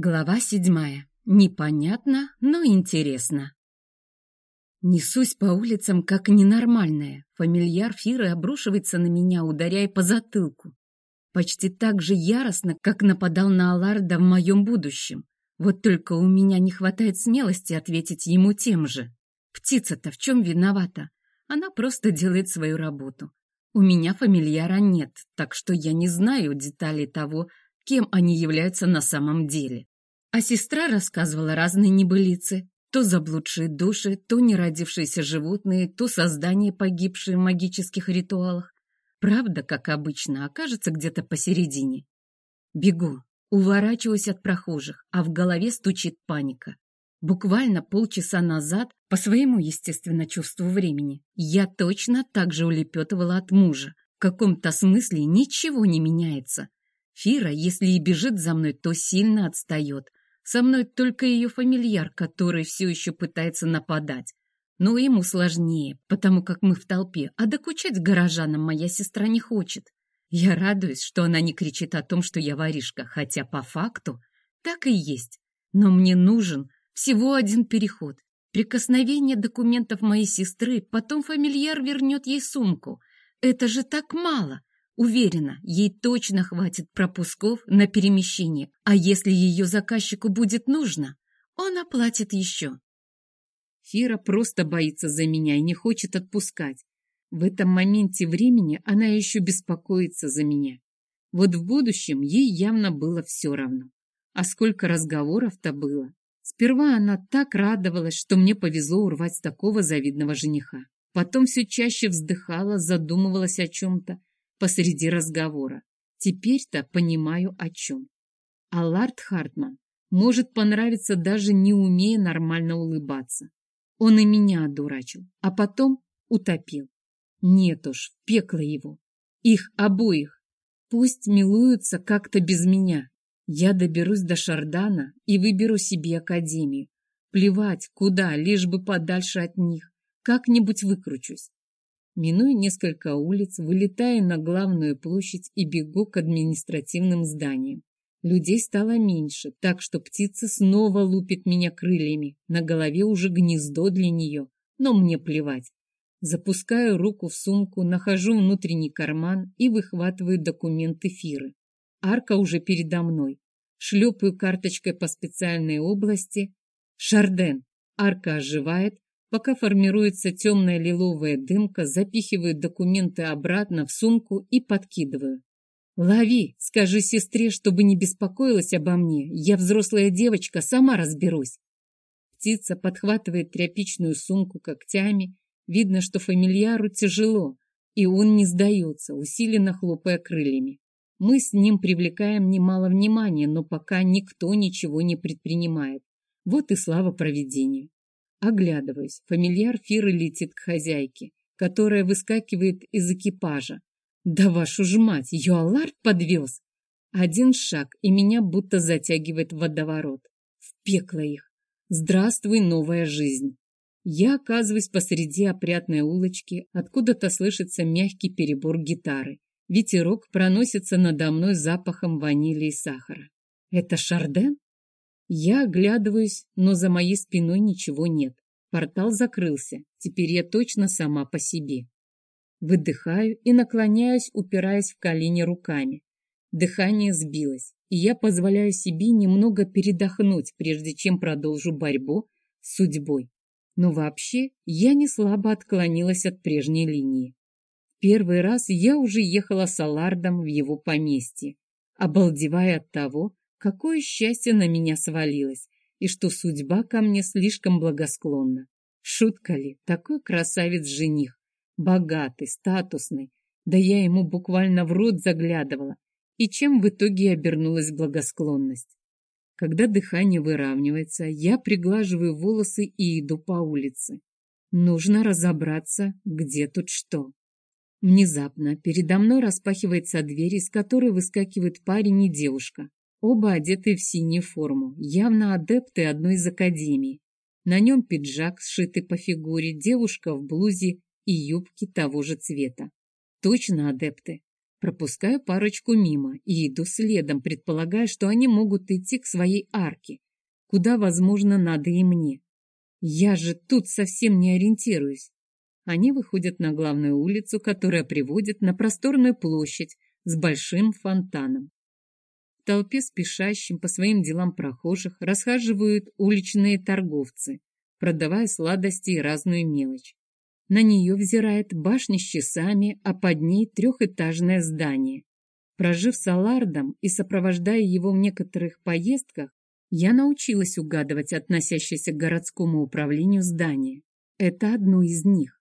Глава седьмая. Непонятно, но интересно. Несусь по улицам как ненормальная. Фамильяр Фиры обрушивается на меня, ударяя по затылку. Почти так же яростно, как нападал на Аларда в моем будущем. Вот только у меня не хватает смелости ответить ему тем же. Птица-то в чем виновата? Она просто делает свою работу. У меня фамильяра нет, так что я не знаю деталей того, кем они являются на самом деле. А сестра рассказывала разные небылицы. То заблудшие души, то неродившиеся животные, то создания, погибшие в магических ритуалах. Правда, как обычно, окажется где-то посередине. Бегу, уворачиваюсь от прохожих, а в голове стучит паника. Буквально полчаса назад, по своему, естественно, чувству времени, я точно так же улепетывала от мужа. В каком-то смысле ничего не меняется. Фира, если и бежит за мной, то сильно отстает. Со мной только ее фамильяр, который все еще пытается нападать. Но ему сложнее, потому как мы в толпе, а докучать горожанам моя сестра не хочет. Я радуюсь, что она не кричит о том, что я воришка, хотя по факту так и есть. Но мне нужен всего один переход. Прикосновение документов моей сестры, потом фамильяр вернет ей сумку. Это же так мало. Уверена, ей точно хватит пропусков на перемещение, а если ее заказчику будет нужно, он оплатит еще. Фира просто боится за меня и не хочет отпускать. В этом моменте времени она еще беспокоится за меня. Вот в будущем ей явно было все равно. А сколько разговоров-то было. Сперва она так радовалась, что мне повезло урвать такого завидного жениха. Потом все чаще вздыхала, задумывалась о чем-то посреди разговора. Теперь-то понимаю, о чем. А Лард Хартман может понравиться, даже не умея нормально улыбаться. Он и меня одурачил, а потом утопил. Нет уж, пекло его. Их обоих. Пусть милуются как-то без меня. Я доберусь до Шардана и выберу себе академию. Плевать, куда, лишь бы подальше от них. Как-нибудь выкручусь. Минуя несколько улиц, вылетаю на главную площадь и бегу к административным зданиям. Людей стало меньше, так что птица снова лупит меня крыльями. На голове уже гнездо для нее, но мне плевать. Запускаю руку в сумку, нахожу внутренний карман и выхватываю документы Фиры. Арка уже передо мной. Шлепаю карточкой по специальной области. Шарден. Арка оживает, Пока формируется темная лиловая дымка, запихиваю документы обратно в сумку и подкидываю. «Лови! Скажи сестре, чтобы не беспокоилась обо мне. Я взрослая девочка, сама разберусь». Птица подхватывает тряпичную сумку когтями. Видно, что фамильяру тяжело, и он не сдается, усиленно хлопая крыльями. Мы с ним привлекаем немало внимания, но пока никто ничего не предпринимает. Вот и слава проведению. Оглядываюсь. Фамильяр Фиры летит к хозяйке, которая выскакивает из экипажа. Да вашу ж мать, Юалард подвез! Один шаг, и меня будто затягивает в водоворот. В пекло их. Здравствуй, новая жизнь. Я оказываюсь посреди опрятной улочки, откуда-то слышится мягкий перебор гитары. Ветерок проносится надо мной запахом ванили и сахара. Это Шарден? Я оглядываюсь, но за моей спиной ничего нет. Портал закрылся. Теперь я точно сама по себе. Выдыхаю и наклоняюсь, упираясь в колени руками. Дыхание сбилось, и я позволяю себе немного передохнуть, прежде чем продолжу борьбу с судьбой. Но вообще я не слабо отклонилась от прежней линии. Первый раз я уже ехала с Алардом в его поместье, обалдевая от того, Какое счастье на меня свалилось, и что судьба ко мне слишком благосклонна. Шутка ли, такой красавец-жених, богатый, статусный, да я ему буквально в рот заглядывала, и чем в итоге обернулась благосклонность. Когда дыхание выравнивается, я приглаживаю волосы и иду по улице. Нужно разобраться, где тут что. Внезапно передо мной распахивается дверь, из которой выскакивает парень и девушка. Оба одеты в синюю форму, явно адепты одной из академий. На нем пиджак, сшитый по фигуре, девушка в блузе и юбке того же цвета. Точно адепты. Пропускаю парочку мимо и иду следом, предполагая, что они могут идти к своей арке, куда, возможно, надо и мне. Я же тут совсем не ориентируюсь. Они выходят на главную улицу, которая приводит на просторную площадь с большим фонтаном. Толпе спешащим по своим делам прохожих расхаживают уличные торговцы, продавая сладости и разную мелочь. На нее взирает башня с часами, а под ней трехэтажное здание. Прожив с Алардом и сопровождая его в некоторых поездках, я научилась угадывать относящееся к городскому управлению здание. Это одно из них.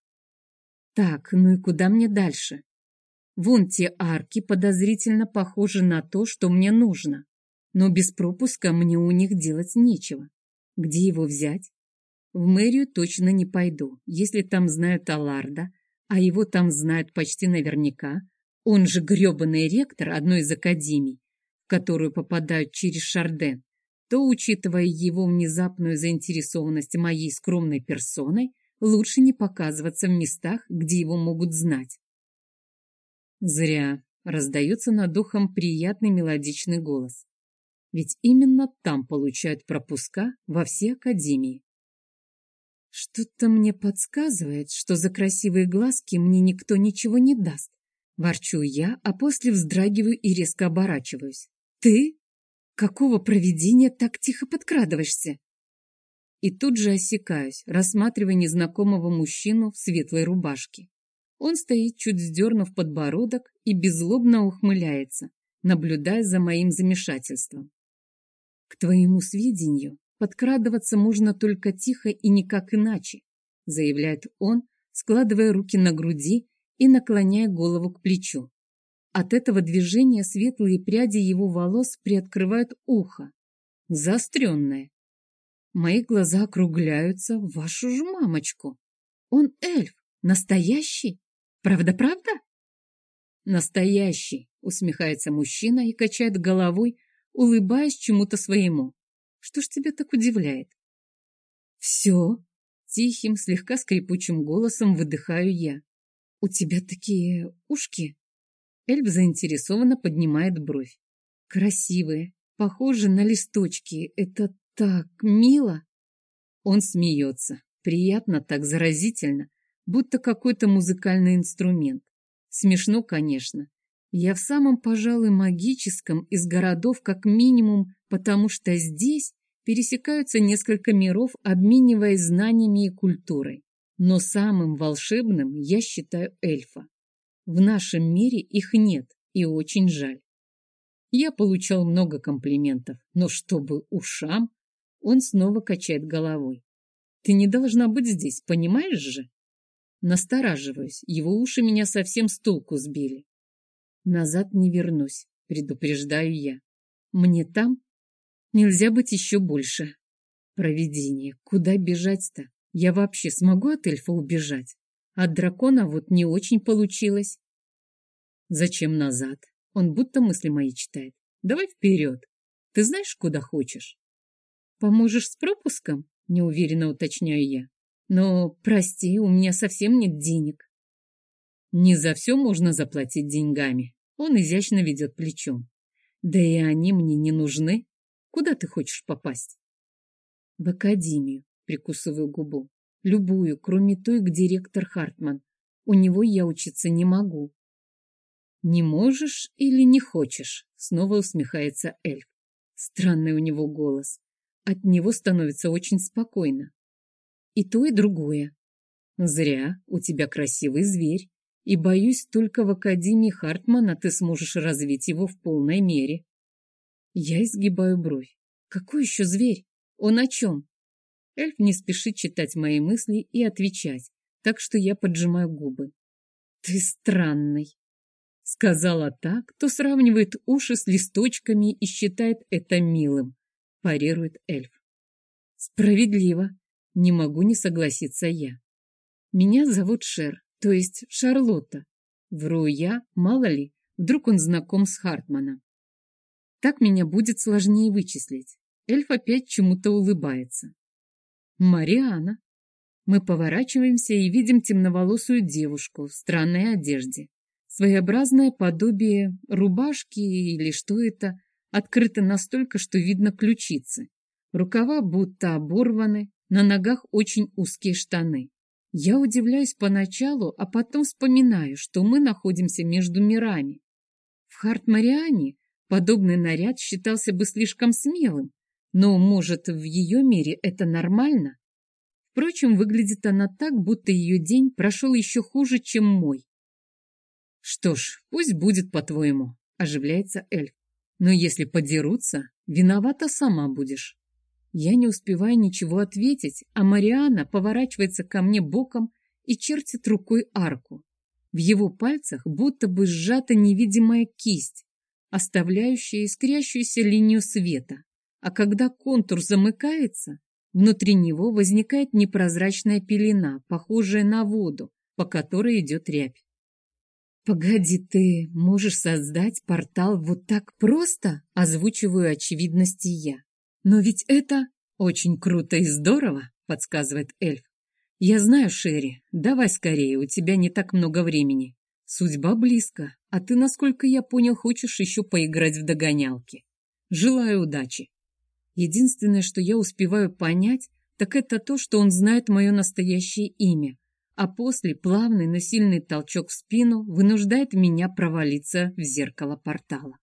Так, ну и куда мне дальше? Вон те арки подозрительно похожи на то, что мне нужно. Но без пропуска мне у них делать нечего. Где его взять? В мэрию точно не пойду, если там знают Алларда, а его там знают почти наверняка. Он же гребаный ректор одной из академий, в которую попадают через Шарден. То, учитывая его внезапную заинтересованность моей скромной персоной, лучше не показываться в местах, где его могут знать. Зря раздается над духом приятный мелодичный голос. Ведь именно там получают пропуска во все академии. Что-то мне подсказывает, что за красивые глазки мне никто ничего не даст. Ворчу я, а после вздрагиваю и резко оборачиваюсь. Ты? Какого провидения так тихо подкрадываешься? И тут же осекаюсь, рассматривая незнакомого мужчину в светлой рубашке. Он стоит, чуть сдернув подбородок, и беззлобно ухмыляется, наблюдая за моим замешательством. К твоему сведению, Подкрадываться можно только тихо и никак иначе, заявляет он, складывая руки на груди и наклоняя голову к плечу. От этого движения светлые пряди его волос приоткрывают ухо. Заостренное. Мои глаза округляются. Вашу ж мамочку! Он эльф. Настоящий? Правда-правда? Настоящий, усмехается мужчина и качает головой, улыбаясь чему-то своему. Что ж тебя так удивляет? Все. Тихим, слегка скрипучим голосом выдыхаю я. У тебя такие ушки. Эльф заинтересованно поднимает бровь. Красивые, похожи на листочки. Это так мило. Он смеется. Приятно, так заразительно, будто какой-то музыкальный инструмент. Смешно, конечно. Я в самом, пожалуй, магическом из городов как минимум потому что здесь пересекаются несколько миров, обмениваясь знаниями и культурой. Но самым волшебным я считаю эльфа. В нашем мире их нет, и очень жаль. Я получал много комплиментов, но чтобы ушам, он снова качает головой. Ты не должна быть здесь, понимаешь же? Настораживаюсь, его уши меня совсем с толку сбили. Назад не вернусь, предупреждаю я. Мне там Нельзя быть еще больше. Провидение. Куда бежать-то? Я вообще смогу от эльфа убежать? От дракона вот не очень получилось. Зачем назад? Он будто мысли мои читает. Давай вперед. Ты знаешь, куда хочешь? Поможешь с пропуском? Неуверенно уточняю я. Но, прости, у меня совсем нет денег. Не за все можно заплатить деньгами. Он изящно ведет плечом. Да и они мне не нужны. Куда ты хочешь попасть? В академию, прикусываю губу. Любую, кроме той, где ректор Хартман. У него я учиться не могу. Не можешь или не хочешь? Снова усмехается эльф. Странный у него голос. От него становится очень спокойно. И то, и другое. Зря, у тебя красивый зверь. И, боюсь, только в Академии Хартмана ты сможешь развить его в полной мере. Я изгибаю бровь. Какой еще зверь? Он о чем? Эльф не спешит читать мои мысли и отвечать, так что я поджимаю губы. Ты странный. Сказала так, кто сравнивает уши с листочками и считает это милым. Парирует эльф. Справедливо. Не могу не согласиться я. Меня зовут Шер, то есть Шарлотта. Вру я, мало ли, вдруг он знаком с Хартманом. Так меня будет сложнее вычислить. Эльф опять чему-то улыбается. Мариана. Мы поворачиваемся и видим темноволосую девушку в странной одежде. Своеобразное подобие рубашки или что это, открыто настолько, что видно ключицы. Рукава будто оборваны, на ногах очень узкие штаны. Я удивляюсь поначалу, а потом вспоминаю, что мы находимся между мирами. В Харт-Мариане подобный наряд считался бы слишком смелым, но, может, в ее мире это нормально? Впрочем, выглядит она так, будто ее день прошел еще хуже, чем мой. «Что ж, пусть будет по-твоему», — оживляется эльф. «Но если подерутся, виновата сама будешь». Я не успеваю ничего ответить, а Мариана поворачивается ко мне боком и чертит рукой арку. В его пальцах будто бы сжата невидимая кисть, оставляющая искрящуюся линию света. А когда контур замыкается, внутри него возникает непрозрачная пелена, похожая на воду, по которой идет рябь. «Погоди, ты можешь создать портал вот так просто?» Озвучиваю очевидности я. «Но ведь это очень круто и здорово», — подсказывает эльф. «Я знаю, Шерри. Давай скорее, у тебя не так много времени. Судьба близко, а ты, насколько я понял, хочешь еще поиграть в догонялки. Желаю удачи». Единственное, что я успеваю понять, так это то, что он знает мое настоящее имя, а после плавный, но сильный толчок в спину вынуждает меня провалиться в зеркало портала.